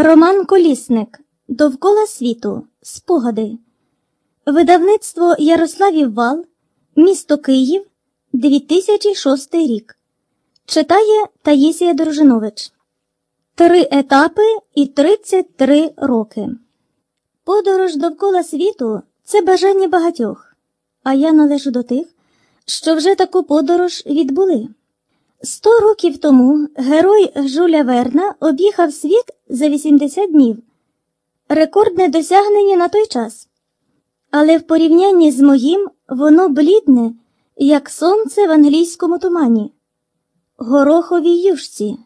Роман Колісник Довкола світу. Спогади. Видавництво Ярославів Вал. Місто Київ. 2006 рік. Читає Таїсія Дружинович. Три етапи і 33 роки. Подорож довкола світу це бажання багатьох. А я належу до тих, що вже таку подорож відбули. Сто років тому герой Жуля Верна об'їхав світ за 80 днів. Рекордне досягнення на той час. Але в порівнянні з моїм воно блідне, як сонце в англійському тумані. Гороховій юшці.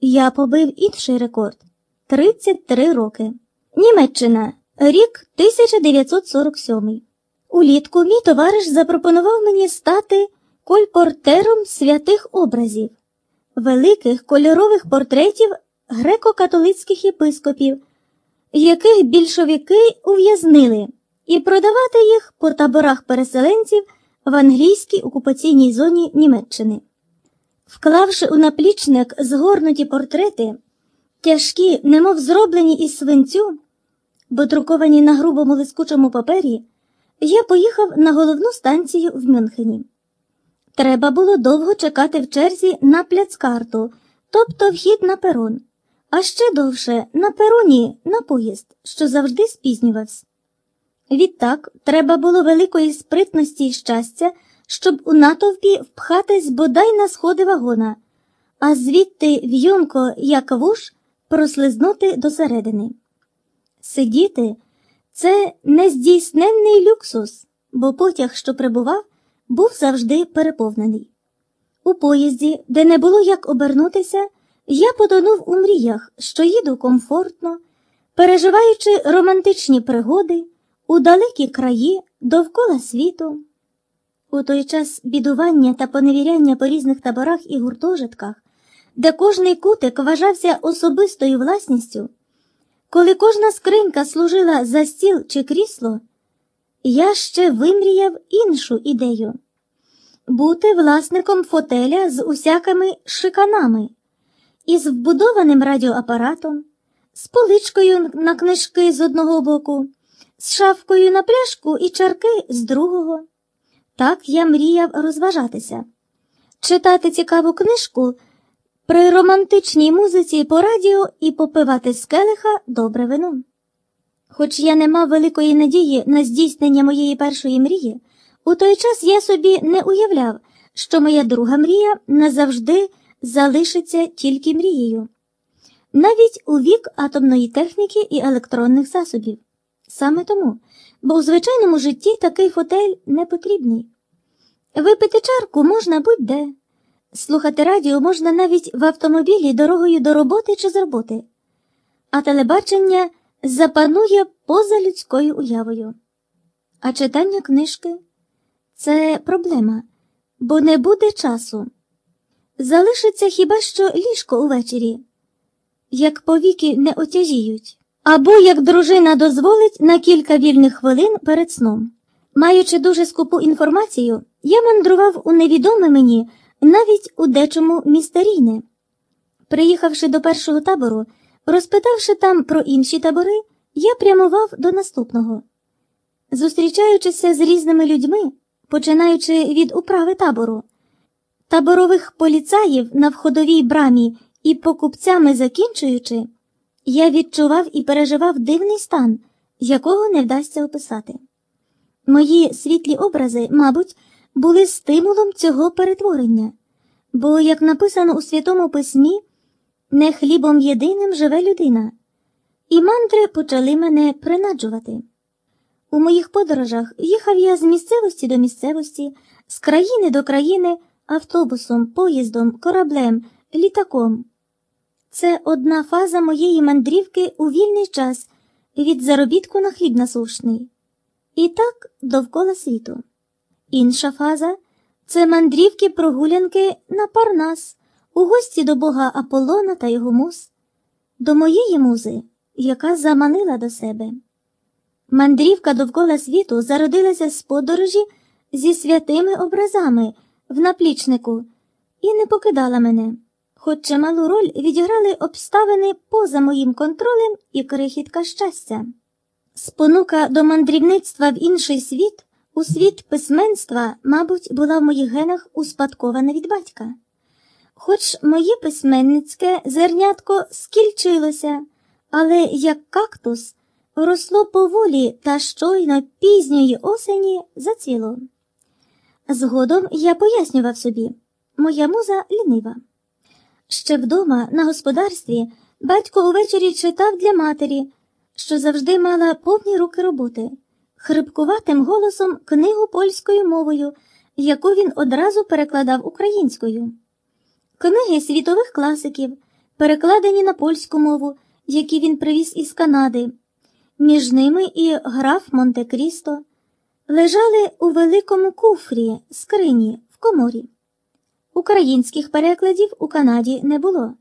Я побив інший рекорд 33 роки. Німеччина. Рік 1947. Улітку мій товариш запропонував мені стати кольпортером святих образів, великих кольорових портретів греко-католицьких єпископів, яких більшовики ув'язнили, і продавати їх по таборах переселенців в англійській окупаційній зоні Німеччини. Вклавши у наплічник згорнуті портрети, тяжкі, немов зроблені із свинцю, бо друковані на грубому лискучому папері, я поїхав на головну станцію в Мюнхені. Треба було довго чекати в черзі на пляцкарту, тобто вхід на перон, а ще довше на пероні на поїзд, що завжди спізнювався. Відтак треба було великої спритності і щастя, щоб у натовпі впхатись бодай на сходи вагона, а звідти в'юнко, як вуш, прослизнути досередини. Сидіти це нездійсненний люксус, бо потяг, що прибував, був завжди переповнений. У поїзді, де не було як обернутися, я потонув у мріях, що їду комфортно, переживаючи романтичні пригоди у далекі краї довкола світу. У той час бідування та поневіряння по різних таборах і гуртожитках, де кожний кутик вважався особистою власністю, коли кожна скринька служила за стіл чи крісло, я ще вимріяв іншу ідею бути власником фотеля з усякими шиканами, із вбудованим радіоапаратом, з поличкою на книжки з одного боку, з шафкою на пляшку і чарки з другого. Так я мріяв розважатися, читати цікаву книжку при романтичній музиці по радіо і попивати з келиха добре вино. Хоч я не мав великої надії на здійснення моєї першої мрії, у той час я собі не уявляв, що моя друга мрія назавжди залишиться тільки мрією, навіть у вік атомної техніки і електронних засобів. Саме тому, бо у звичайному житті такий фотель не потрібний. Випити чарку можна будь-де, слухати радіо можна навіть в автомобілі дорогою до роботи чи з роботи, а телебачення запанує поза людською уявою. А читання книжки це проблема, бо не буде часу. Залишиться хіба що ліжко увечері, як повіки не отяжіють, або як дружина дозволить на кілька вільних хвилин перед сном. Маючи дуже скупу інформацію, я мандрував у невідоме мені навіть у дечому містерійне. Приїхавши до першого табору, розпитавши там про інші табори, я прямував до наступного. Зустрічаючися з різними людьми, починаючи від управи табору, таборових поліцаїв на входовій брамі і покупцями закінчуючи, я відчував і переживав дивний стан, якого не вдасться описати. Мої світлі образи, мабуть, були стимулом цього перетворення, бо, як написано у Святому Письмі, не хлібом єдиним живе людина, і мантри почали мене принаджувати. У моїх подорожах їхав я з місцевості до місцевості, з країни до країни автобусом, поїздом, кораблем, літаком. Це одна фаза моєї мандрівки у вільний час від заробітку на хліб насушний. І так довкола світу. Інша фаза це мандрівки прогулянки на Парнас, у гості до бога Аполлона та його муз, до моєї музи, яка заманила до себе. Мандрівка довкола світу зародилася з подорожі зі святими образами в наплічнику і не покидала мене. хоч чималу роль відіграли обставини поза моїм контролем і крихітка щастя. Спонука до мандрівництва в інший світ, у світ письменства, мабуть, була в моїх генах успадкована від батька. Хоч моє письменницьке зернятко скільчилося, але як кактус росло поволі та щойно пізньої осені зацвіло. Згодом я пояснював собі, моя муза лінива. Ще вдома, на господарстві, батько увечері читав для матері, що завжди мала повні руки роботи, хрипкуватим голосом книгу польською мовою, яку він одразу перекладав українською. Книги світових класиків, перекладені на польську мову, які він привіз із Канади. Між ними і граф Монте-Крісто лежали у великому куфрі, скрині, в коморі. Українських перекладів у Канаді не було.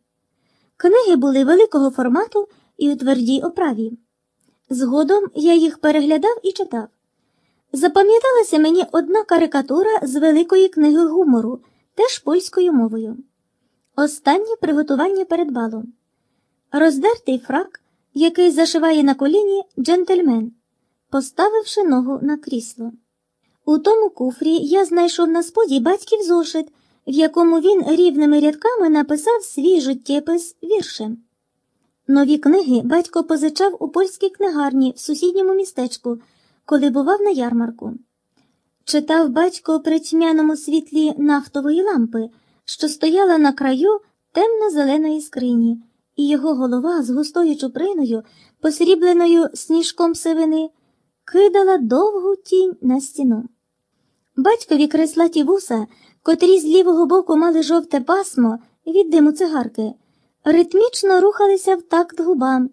Книги були великого формату і у твердій оправі. Згодом я їх переглядав і читав. Запам'яталася мені одна карикатура з великої книги гумору, теж польською мовою. Останнє приготування перед балом. Роздертий фрак, який зашиває на коліні джентльмен, поставивши ногу на крісло. У тому куфрі я знайшов на споді батьків зошит, в якому він рівними рядками написав свій життєпис віршем. Нові книги батько позичав у польській книгарні в сусідньому містечку, коли бував на ярмарку. Читав батько при тьмяному світлі нафтової лампи, що стояла на краю темно-зеленої скрині, і його голова з густою чуприною, посрібленою сніжком сивини, кидала довгу тінь на стіну. Батькові креслаті вуса, котрі з лівого боку мали жовте пасмо від диму цигарки, ритмічно рухалися в такт губам,